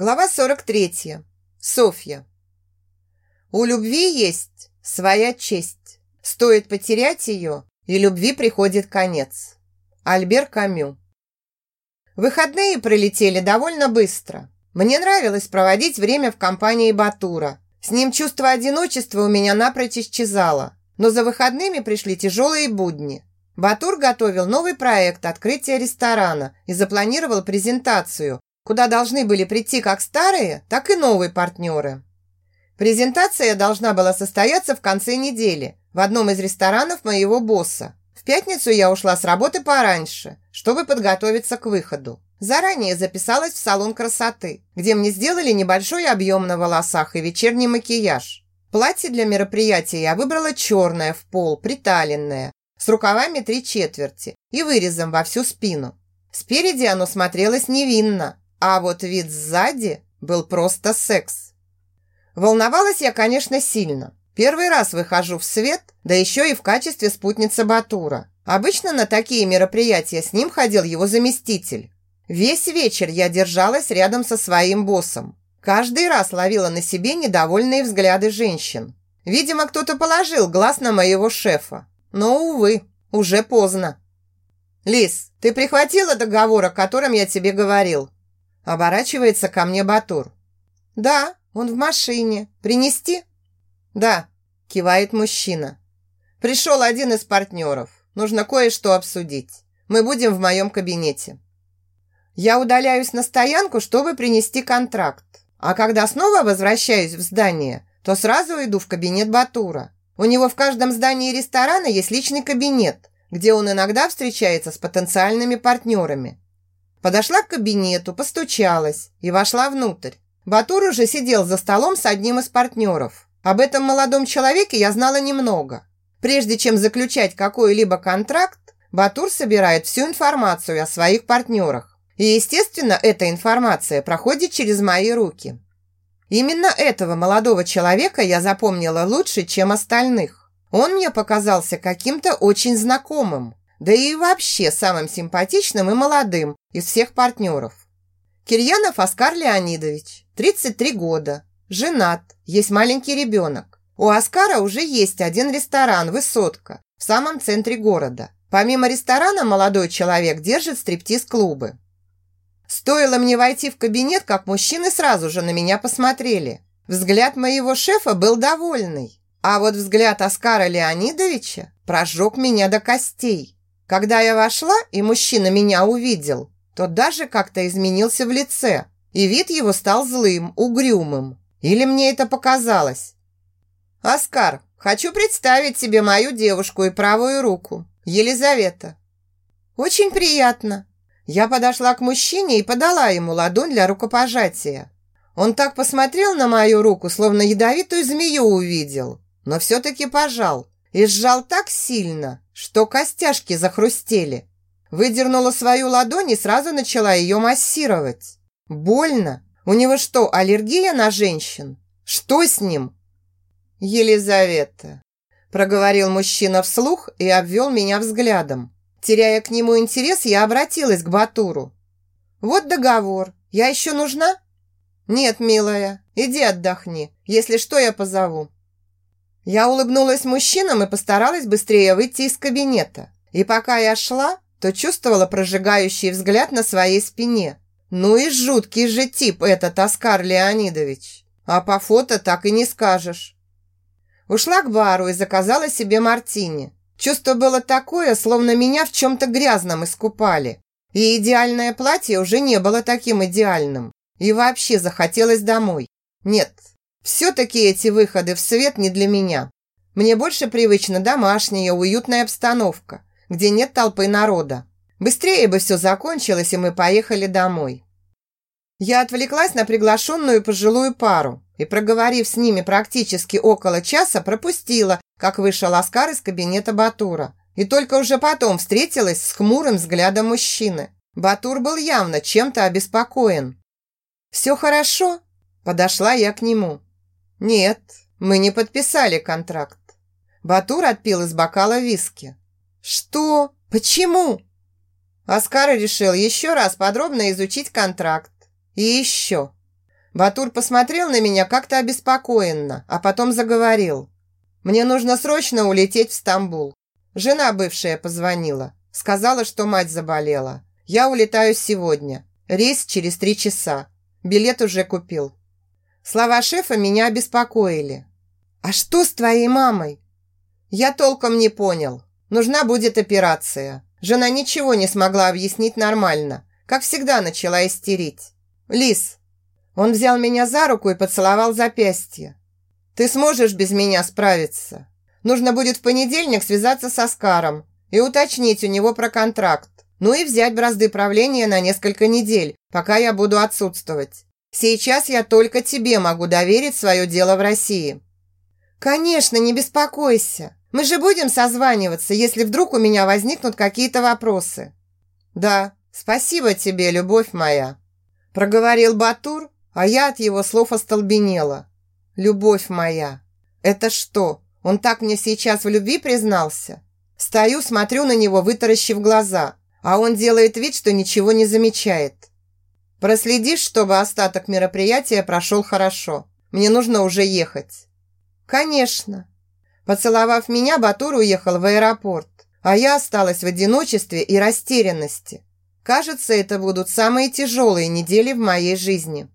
Глава 43. Софья. У любви есть своя честь. Стоит потерять ее, и любви приходит конец. Альбер Камю. Выходные пролетели довольно быстро. Мне нравилось проводить время в компании Батура. С ним чувство одиночества у меня напрочь исчезало. Но за выходными пришли тяжелые будни. Батур готовил новый проект открытия ресторана и запланировал презентацию, куда должны были прийти как старые, так и новые партнеры. Презентация должна была состояться в конце недели в одном из ресторанов моего босса. В пятницу я ушла с работы пораньше, чтобы подготовиться к выходу. Заранее записалась в салон красоты, где мне сделали небольшой объем на волосах и вечерний макияж. Платье для мероприятия я выбрала черное в пол, приталенное, с рукавами три четверти и вырезом во всю спину. Спереди оно смотрелось невинно, а вот вид сзади был просто секс. Волновалась я, конечно, сильно. Первый раз выхожу в свет, да еще и в качестве спутницы Батура. Обычно на такие мероприятия с ним ходил его заместитель. Весь вечер я держалась рядом со своим боссом. Каждый раз ловила на себе недовольные взгляды женщин. Видимо, кто-то положил глаз на моего шефа. Но, увы, уже поздно. «Лис, ты прихватила договор, о котором я тебе говорил?» Оборачивается ко мне Батур. «Да, он в машине. Принести?» «Да», – кивает мужчина. «Пришел один из партнеров. Нужно кое-что обсудить. Мы будем в моем кабинете». Я удаляюсь на стоянку, чтобы принести контракт. А когда снова возвращаюсь в здание, то сразу иду в кабинет Батура. У него в каждом здании ресторана есть личный кабинет, где он иногда встречается с потенциальными партнерами. Подошла к кабинету, постучалась и вошла внутрь. Батур уже сидел за столом с одним из партнеров. Об этом молодом человеке я знала немного. Прежде чем заключать какой-либо контракт, Батур собирает всю информацию о своих партнерах. И, естественно, эта информация проходит через мои руки. Именно этого молодого человека я запомнила лучше, чем остальных. Он мне показался каким-то очень знакомым да и вообще самым симпатичным и молодым из всех партнеров. Кирьянов Оскар Леонидович, 33 года, женат, есть маленький ребенок. У Оскара уже есть один ресторан «Высотка» в самом центре города. Помимо ресторана молодой человек держит стриптиз-клубы. Стоило мне войти в кабинет, как мужчины сразу же на меня посмотрели. Взгляд моего шефа был довольный, а вот взгляд Оскара Леонидовича прожег меня до костей. Когда я вошла, и мужчина меня увидел, то даже как-то изменился в лице, и вид его стал злым, угрюмым. Или мне это показалось? «Оскар, хочу представить тебе мою девушку и правую руку, Елизавета». «Очень приятно». Я подошла к мужчине и подала ему ладонь для рукопожатия. Он так посмотрел на мою руку, словно ядовитую змею увидел, но все-таки пожал и сжал так сильно, что костяшки захрустели. Выдернула свою ладонь и сразу начала ее массировать. Больно. У него что, аллергия на женщин? Что с ним? Елизавета, проговорил мужчина вслух и обвел меня взглядом. Теряя к нему интерес, я обратилась к Батуру. «Вот договор. Я еще нужна?» «Нет, милая, иди отдохни. Если что, я позову». Я улыбнулась мужчинам и постаралась быстрее выйти из кабинета. И пока я шла, то чувствовала прожигающий взгляд на своей спине. Ну и жуткий же тип этот Оскар Леонидович. А по фото так и не скажешь. Ушла к бару и заказала себе мартини. Чувство было такое, словно меня в чем-то грязном искупали. И идеальное платье уже не было таким идеальным. И вообще захотелось домой. Нет, все-таки эти выходы в свет не для меня. Мне больше привычна домашняя, уютная обстановка, где нет толпы народа. Быстрее бы все закончилось, и мы поехали домой. Я отвлеклась на приглашенную пожилую пару и, проговорив с ними практически около часа, пропустила, как вышел Оскар из кабинета Батура. И только уже потом встретилась с хмурым взглядом мужчины. Батур был явно чем-то обеспокоен. «Все хорошо?» Подошла я к нему. «Нет, мы не подписали контракт». Батур отпил из бокала виски. «Что? Почему?» Оскар решил еще раз подробно изучить контракт. И еще. Батур посмотрел на меня как-то обеспокоенно, а потом заговорил. «Мне нужно срочно улететь в Стамбул. Жена бывшая позвонила. Сказала, что мать заболела. Я улетаю сегодня. Рейс через три часа. Билет уже купил». Слова шефа меня обеспокоили. «А что с твоей мамой?» «Я толком не понял. Нужна будет операция. Жена ничего не смогла объяснить нормально. Как всегда начала истерить. Лис, он взял меня за руку и поцеловал запястье. «Ты сможешь без меня справиться. Нужно будет в понедельник связаться со Скаром и уточнить у него про контракт. Ну и взять бразды правления на несколько недель, пока я буду отсутствовать. Сейчас я только тебе могу доверить свое дело в России». «Конечно, не беспокойся. Мы же будем созваниваться, если вдруг у меня возникнут какие-то вопросы». «Да, спасибо тебе, любовь моя», – проговорил Батур, а я от его слов остолбенела. «Любовь моя! Это что, он так мне сейчас в любви признался?» Стою, смотрю на него, вытаращив глаза, а он делает вид, что ничего не замечает. «Проследишь, чтобы остаток мероприятия прошел хорошо. Мне нужно уже ехать». «Конечно». Поцеловав меня, Батур уехал в аэропорт, а я осталась в одиночестве и растерянности. Кажется, это будут самые тяжелые недели в моей жизни.